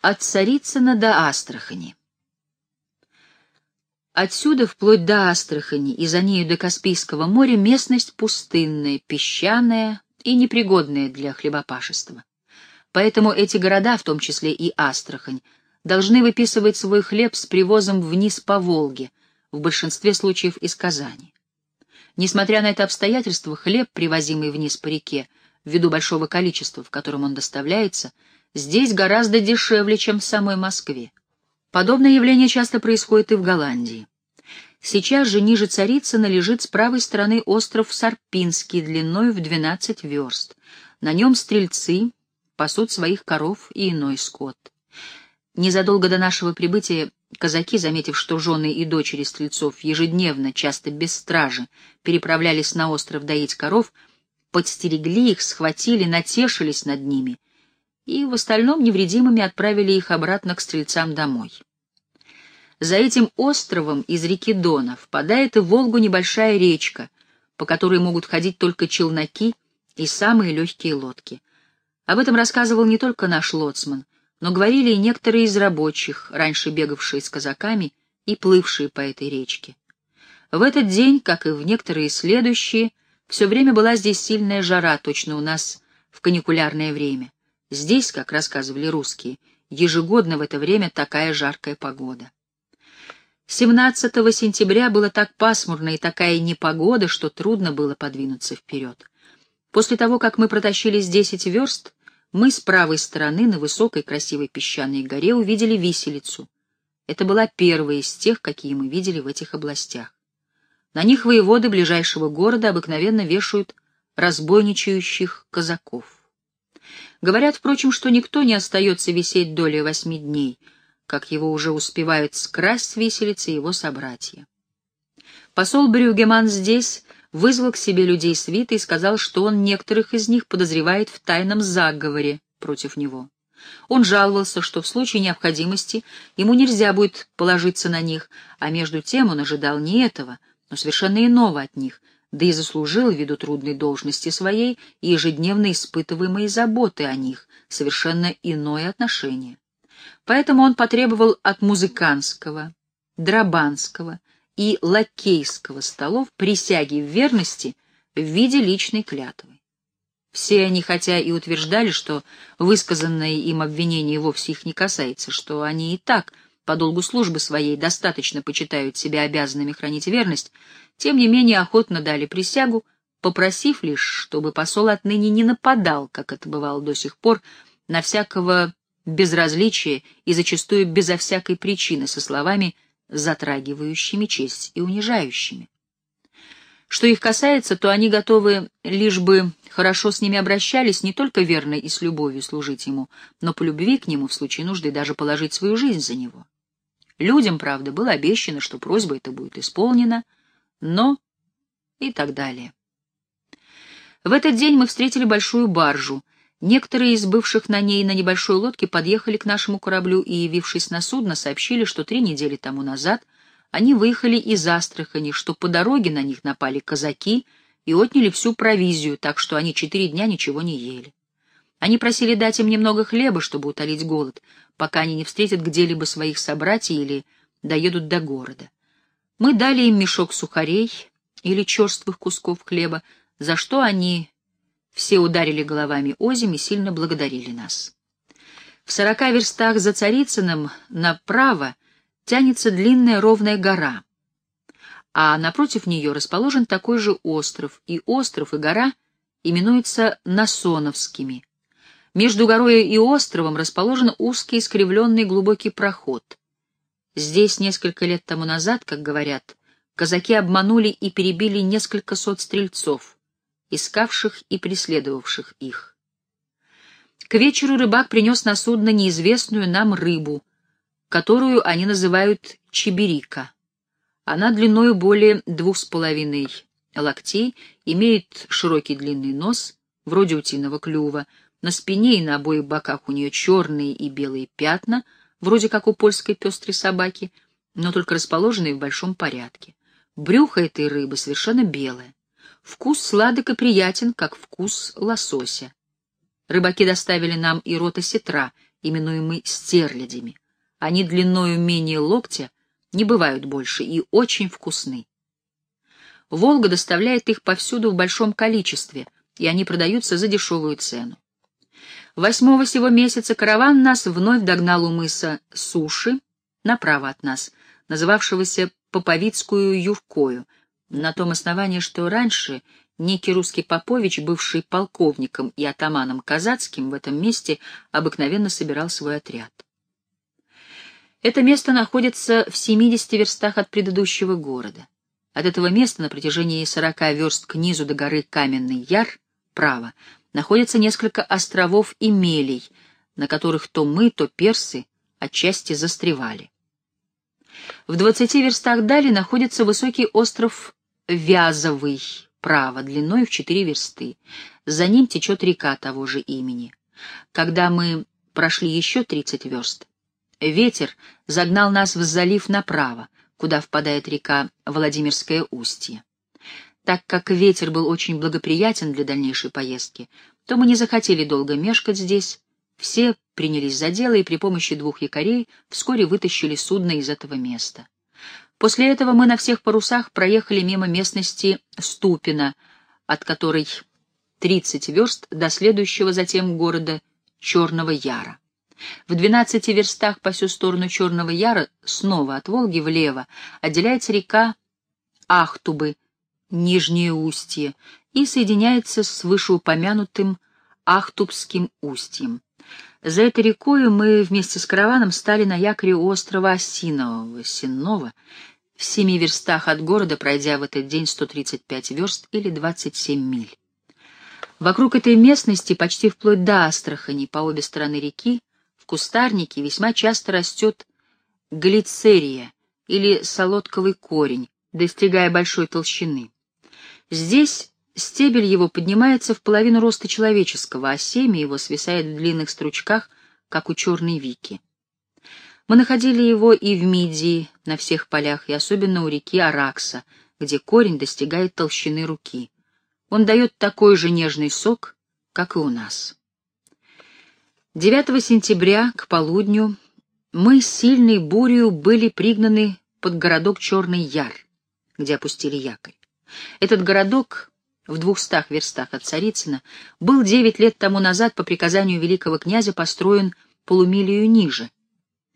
От Царицына до Астрахани. Отсюда вплоть до Астрахани и за нею до Каспийского моря местность пустынная, песчаная и непригодная для хлебопашества. Поэтому эти города, в том числе и Астрахань, должны выписывать свой хлеб с привозом вниз по Волге, в большинстве случаев из Казани. Несмотря на это обстоятельство, хлеб, привозимый вниз по реке, ввиду большого количества, в котором он доставляется, — здесь гораздо дешевле, чем в самой Москве. Подобное явление часто происходит и в Голландии. Сейчас же ниже Царицына лежит с правой стороны остров Сарпинский длиной в 12 верст. На нем стрельцы пасут своих коров и иной скот. Незадолго до нашего прибытия казаки, заметив, что жены и дочери стрельцов ежедневно, часто без стражи, переправлялись на остров доить коров, подстерегли их, схватили, натешились над ними — и в остальном невредимыми отправили их обратно к стрельцам домой. За этим островом из реки Дона впадает в Волгу небольшая речка, по которой могут ходить только челноки и самые легкие лодки. Об этом рассказывал не только наш лоцман, но говорили и некоторые из рабочих, раньше бегавшие с казаками и плывшие по этой речке. В этот день, как и в некоторые следующие, все время была здесь сильная жара, точно у нас в каникулярное время. Здесь, как рассказывали русские, ежегодно в это время такая жаркая погода. 17 сентября было так пасмурно и такая непогода, что трудно было подвинуться вперед. После того, как мы протащились 10 верст, мы с правой стороны на высокой красивой песчаной горе увидели виселицу. Это была первая из тех, какие мы видели в этих областях. На них воеводы ближайшего города обыкновенно вешают разбойничающих казаков. Говорят, впрочем, что никто не остается висеть долей восьми дней, как его уже успевают скрасть с виселицы его собратья. Посол Брюгеман здесь вызвал к себе людей свиты и сказал, что он некоторых из них подозревает в тайном заговоре против него. Он жаловался, что в случае необходимости ему нельзя будет положиться на них, а между тем он ожидал не этого, но совершенно иного от них, да и заслужил ввиду трудной должности своей и ежедневно испытываемой заботы о них совершенно иное отношение. Поэтому он потребовал от музыканского, драбанского и лакейского столов присяги в верности в виде личной клятвы. Все они, хотя и утверждали, что высказанное им обвинение вовсе их не касается, что они и так по долгу службы своей достаточно почитают себя обязанными хранить верность, тем не менее охотно дали присягу, попросив лишь, чтобы посол отныне не нападал, как это бывало до сих пор, на всякого безразличия и зачастую безо всякой причины со словами, затрагивающими честь и унижающими. Что их касается, то они готовы, лишь бы хорошо с ними обращались, не только верно и с любовью служить ему, но по любви к нему в случае нужды даже положить свою жизнь за него. Людям, правда, было обещано, что просьба эта будет исполнена — но и так далее. В этот день мы встретили большую баржу. Некоторые из бывших на ней на небольшой лодке подъехали к нашему кораблю и, явившись на судно, сообщили, что три недели тому назад они выехали из Астрахани, что по дороге на них напали казаки и отняли всю провизию, так что они четыре дня ничего не ели. Они просили дать им немного хлеба, чтобы утолить голод, пока они не встретят где-либо своих собратьев или доедут до города. Мы дали им мешок сухарей или черствых кусков хлеба, за что они все ударили головами озим и сильно благодарили нас. В сорока верстах за Царицыным направо тянется длинная ровная гора, а напротив нее расположен такой же остров, и остров и гора именуются Насоновскими. Между горой и островом расположен узкий искривленный глубокий проход — Здесь несколько лет тому назад, как говорят, казаки обманули и перебили несколько сот стрельцов, искавших и преследовавших их. К вечеру рыбак принес на судно неизвестную нам рыбу, которую они называют чеберика. Она длиною более двух с половиной локтей, имеет широкий длинный нос, вроде утиного клюва, на спине и на обоих боках у нее черные и белые пятна — вроде как у польской пестрой собаки, но только расположенные в большом порядке. Брюхо этой рыбы совершенно белое. Вкус сладок и приятен, как вкус лосося. Рыбаки доставили нам и рота сетра, именуемый стерлядями. Они длиною менее локтя, не бывают больше и очень вкусны. Волга доставляет их повсюду в большом количестве, и они продаются за дешевую цену. Восьмого сего месяца караван нас вновь догнал у мыса Суши, направо от нас, называвшегося Поповицкую Юркою, на том основании, что раньше некий русский Попович, бывший полковником и атаманом казацким, в этом месте обыкновенно собирал свой отряд. Это место находится в 70 верстах от предыдущего города. От этого места на протяжении 40 верст к низу до горы Каменный Яр, право, находится несколько островов и мелей, на которых то мы, то персы отчасти застревали. В 20 верстах дали находится высокий остров Вязовый, право, длиной в 4 версты. За ним течет река того же имени. Когда мы прошли еще 30 верст, Ветер загнал нас в залив направо, куда впадает река Владимирское устье. Так как ветер был очень благоприятен для дальнейшей поездки, то мы не захотели долго мешкать здесь. Все принялись за дело и при помощи двух якорей вскоре вытащили судно из этого места. После этого мы на всех парусах проехали мимо местности Ступина, от которой 30 верст до следующего затем города Черного Яра. В двенадцати верстах по всю сторону Черного Яра, снова от Волги влево, отделяется река Ахтубы, Нижнее устье, и соединяется с вышеупомянутым Ахтубским устьем. За этой рекой мы вместе с караваном стали на якоре острова Осинового, Сенного, в семи верстах от города, пройдя в этот день 135 верст или 27 миль. Вокруг этой местности, почти вплоть до Астрахани, по обе стороны реки, кустарнике весьма часто растет глицерия или солодковый корень, достигая большой толщины. Здесь стебель его поднимается в половину роста человеческого, а семя его свисает в длинных стручках, как у черной вики. Мы находили его и в Мидии, на всех полях, и особенно у реки Аракса, где корень достигает толщины руки. Он дает такой же нежный сок, как и у нас. 9 сентября к полудню мы с сильной бурью были пригнаны под городок Черный Яр, где опустили якорь. Этот городок в двухстах верстах от Царицына был девять лет тому назад по приказанию великого князя построен полумилию ниже.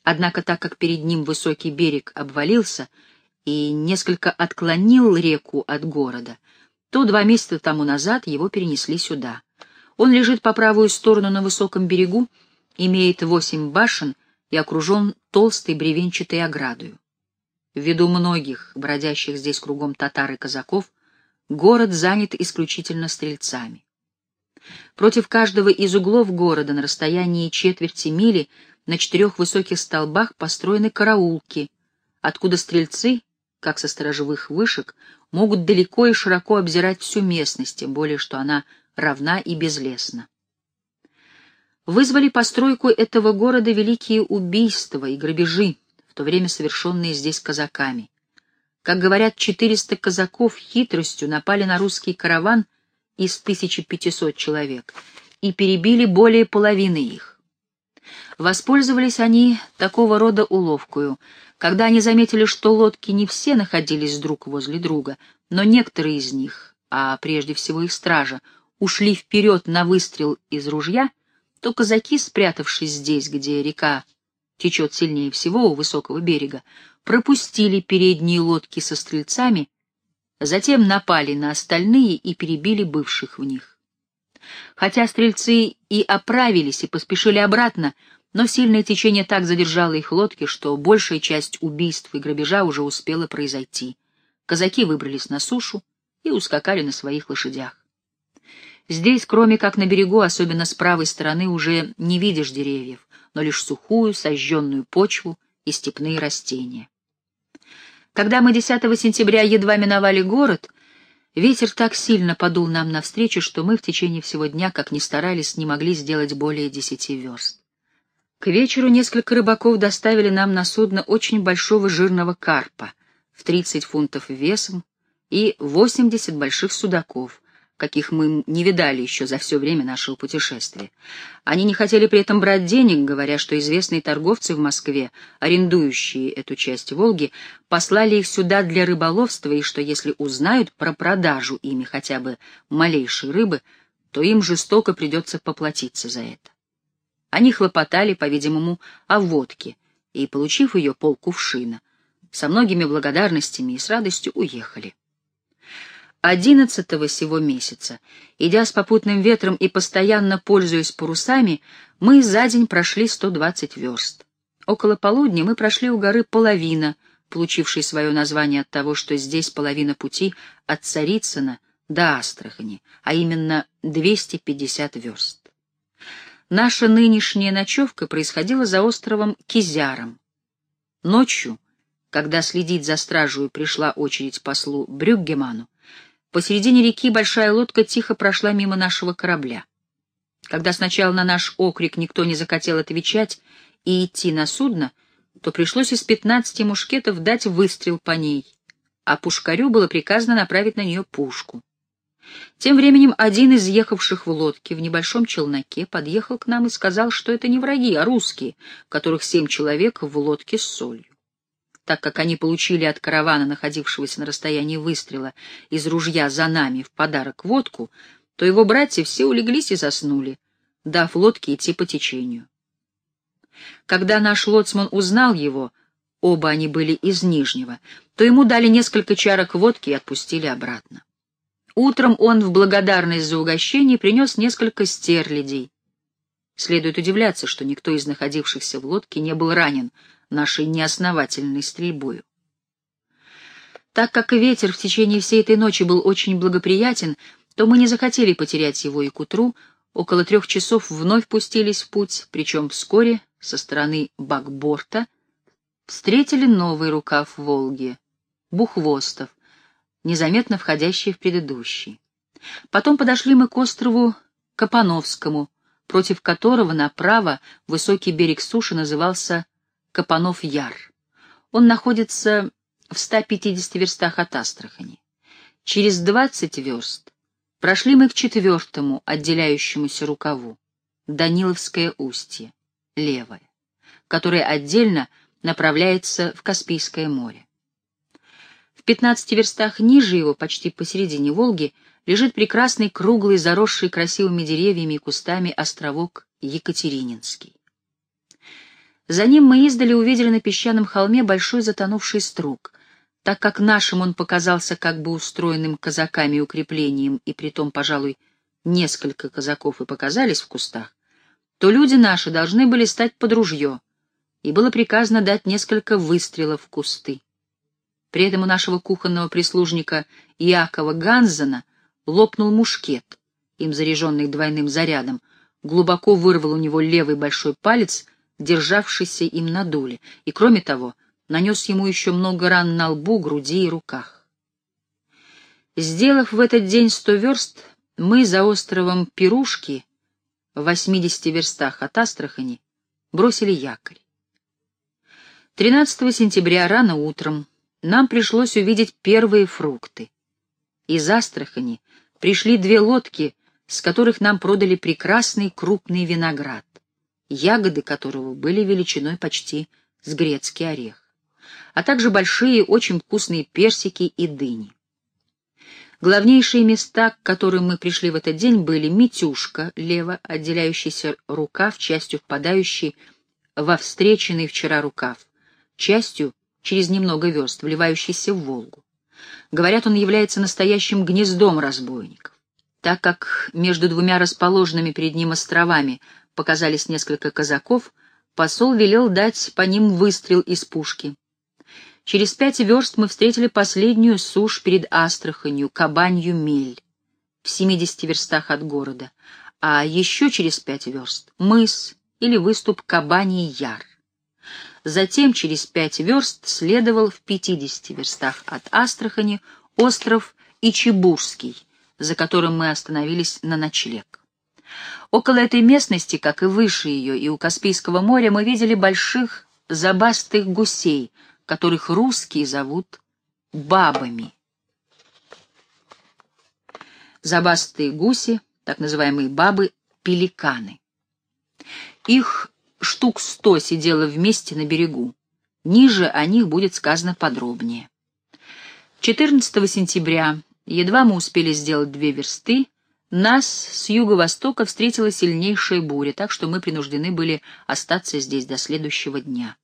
Однако так как перед ним высокий берег обвалился и несколько отклонил реку от города, то два месяца тому назад его перенесли сюда — он лежит по правую сторону на высоком берегу, имеет восемь башен и окружен толстой бревенчатой оградою. Ввиду многих, бродящих здесь кругом татар и казаков, город занят исключительно стрельцами. Против каждого из углов города на расстоянии четверти мили на четырех высоких столбах построены караулки, откуда стрельцы, как со сторожевых вышек, могут далеко и широко обзирать всю местность, тем более что она равна и безлесна. Вызвали постройку этого города великие убийства и грабежи, в то время совершенные здесь казаками. Как говорят, 400 казаков хитростью напали на русский караван из 1500 человек и перебили более половины их. Воспользовались они такого рода уловкою, когда они заметили, что лодки не все находились друг возле друга, но некоторые из них, а прежде всего их стража, ушли вперед на выстрел из ружья, то казаки, спрятавшись здесь, где река течет сильнее всего у высокого берега, пропустили передние лодки со стрельцами, затем напали на остальные и перебили бывших в них. Хотя стрельцы и оправились и поспешили обратно, но сильное течение так задержало их лодки, что большая часть убийств и грабежа уже успела произойти. Казаки выбрались на сушу и ускакали на своих лошадях. Здесь, кроме как на берегу, особенно с правой стороны, уже не видишь деревьев, но лишь сухую, сожженную почву и степные растения. Когда мы 10 сентября едва миновали город, ветер так сильно подул нам навстречу, что мы в течение всего дня, как ни старались, не могли сделать более десяти верст. К вечеру несколько рыбаков доставили нам на судно очень большого жирного карпа в 30 фунтов весом и 80 больших судаков, каких мы не видали еще за все время нашего путешествия. Они не хотели при этом брать денег, говоря, что известные торговцы в Москве, арендующие эту часть Волги, послали их сюда для рыболовства, и что если узнают про продажу ими хотя бы малейшей рыбы, то им жестоко придется поплатиться за это. Они хлопотали, по-видимому, о водке, и, получив ее полкувшина, со многими благодарностями и с радостью уехали. Одиннадцатого сего месяца, идя с попутным ветром и постоянно пользуясь парусами, мы за день прошли 120 верст. Около полудня мы прошли у горы половина, получившей свое название от того, что здесь половина пути от Царицына до Астрахани, а именно 250 верст. Наша нынешняя ночевка происходила за островом Кизяром. Ночью, когда следить за стражей пришла очередь послу Брюггеману, Посередине реки большая лодка тихо прошла мимо нашего корабля. Когда сначала на наш окрик никто не захотел отвечать и идти на судно, то пришлось из пятнадцати мушкетов дать выстрел по ней, а пушкарю было приказано направить на нее пушку. Тем временем один из ехавших в лодке в небольшом челноке подъехал к нам и сказал, что это не враги, а русские, которых семь человек в лодке с солью так как они получили от каравана, находившегося на расстоянии выстрела, из ружья за нами в подарок водку, то его братья все улеглись и заснули, дав лодке идти по течению. Когда наш лоцман узнал его, оба они были из Нижнего, то ему дали несколько чарок водки и отпустили обратно. Утром он в благодарность за угощение принес несколько стерлядей. Следует удивляться, что никто из находившихся в лодке не был ранен — нашей неосновательной стрельбою. Так как ветер в течение всей этой ночи был очень благоприятен, то мы не захотели потерять его и к утру, около трех часов вновь пустились в путь, причем вскоре со стороны Бакборта встретили новый рукав Волги, Бухвостов, незаметно входящий в предыдущий. Потом подошли мы к острову Капановскому, против которого направо высокий берег суши назывался Капанов-Яр. Он находится в 150 верстах от Астрахани. Через 20 верст прошли мы к четвертому отделяющемуся рукаву, Даниловское устье, левое, которое отдельно направляется в Каспийское море. В 15 верстах ниже его, почти посередине Волги, лежит прекрасный круглый, заросший красивыми деревьями и кустами островок Екатерининский. За ним мы издали увидели на песчаном холме большой затонувший струк. Так как нашим он показался как бы устроенным казаками укреплением, и притом, пожалуй, несколько казаков и показались в кустах, то люди наши должны были стать под ружье, и было приказано дать несколько выстрелов в кусты. При этом у нашего кухонного прислужника Иакова Ганзена лопнул мушкет, им заряженный двойным зарядом, глубоко вырвал у него левый большой палец державшийся им на дуле, и, кроме того, нанес ему еще много ран на лбу, груди и руках. Сделав в этот день сто верст, мы за островом Пирушки, в восьмидесяти верстах от Астрахани, бросили якорь. 13 сентября рано утром нам пришлось увидеть первые фрукты. Из Астрахани пришли две лодки, с которых нам продали прекрасный крупный виноград ягоды которого были величиной почти с грецкий орех, а также большие, очень вкусные персики и дыни. Главнейшие места, к которым мы пришли в этот день, были Митюшка, лево, отделяющийся рукав, частью впадающий во встреченный вчера рукав, частью через немного верст, вливающийся в Волгу. Говорят, он является настоящим гнездом разбойников, так как между двумя расположенными перед ним островами показались несколько казаков, посол велел дать по ним выстрел из пушки. Через пять верст мы встретили последнюю сушь перед Астраханью, Кабанью мель, в семидесяти верстах от города, а еще через пять верст — мыс или выступ Кабаний Яр. Затем через пять верст следовал в пятидесяти верстах от Астрахани остров Ичебурский, за которым мы остановились на ночлег. Около этой местности, как и выше ее и у Каспийского моря, мы видели больших забастых гусей, которых русские зовут бабами. забастые гуси, так называемые бабы-пеликаны. Их штук сто сидело вместе на берегу. Ниже о них будет сказано подробнее. 14 сентября, едва мы успели сделать две версты, нас с юго-востока встретила сильнейшая буря, так что мы принуждены были остаться здесь до следующего дня.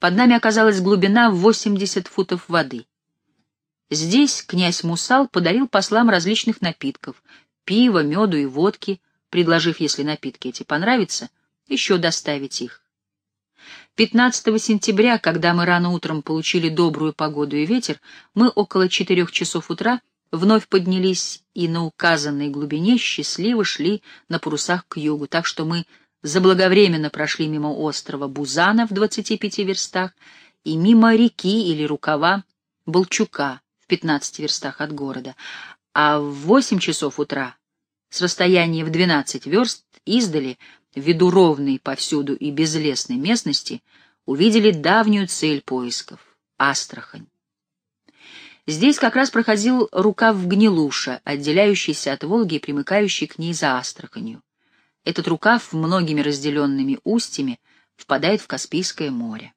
Под нами оказалась глубина в 80 футов воды. Здесь князь Мусал подарил послам различных напитков — пива, меду и водки, предложив, если напитки эти понравятся, еще доставить их. 15 сентября, когда мы рано утром получили добрую погоду и ветер, мы около четырех часов утра вновь поднялись и на указанной глубине счастливо шли на парусах к югу, так что мы заблаговременно прошли мимо острова Бузана в 25 верстах и мимо реки или рукава Болчука в 15 верстах от города, а в 8 часов утра с расстояния в 12 верст издали, ввиду ровной повсюду и безлесной местности, увидели давнюю цель поисков — Астрахань. Здесь как раз проходил рукав Гнилуша, отделяющийся от Волги и примыкающий к ней за Астраханью. Этот рукав многими разделенными устьями впадает в Каспийское море.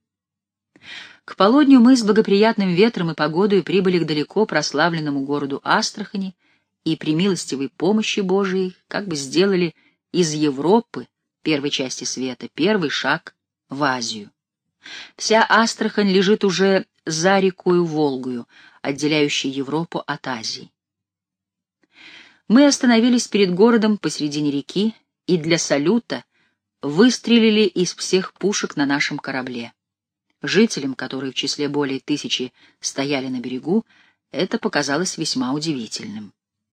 К полудню мы с благоприятным ветром и погодой прибыли к далеко прославленному городу Астрахани и при милостивой помощи Божией как бы сделали из Европы, первой части света, первый шаг в Азию. Вся Астрахань лежит уже за рекою Волгою, отделяющей Европу от Азии. Мы остановились перед городом посредине реки и для салюта выстрелили из всех пушек на нашем корабле. Жителям, которые в числе более тысячи стояли на берегу, это показалось весьма удивительным.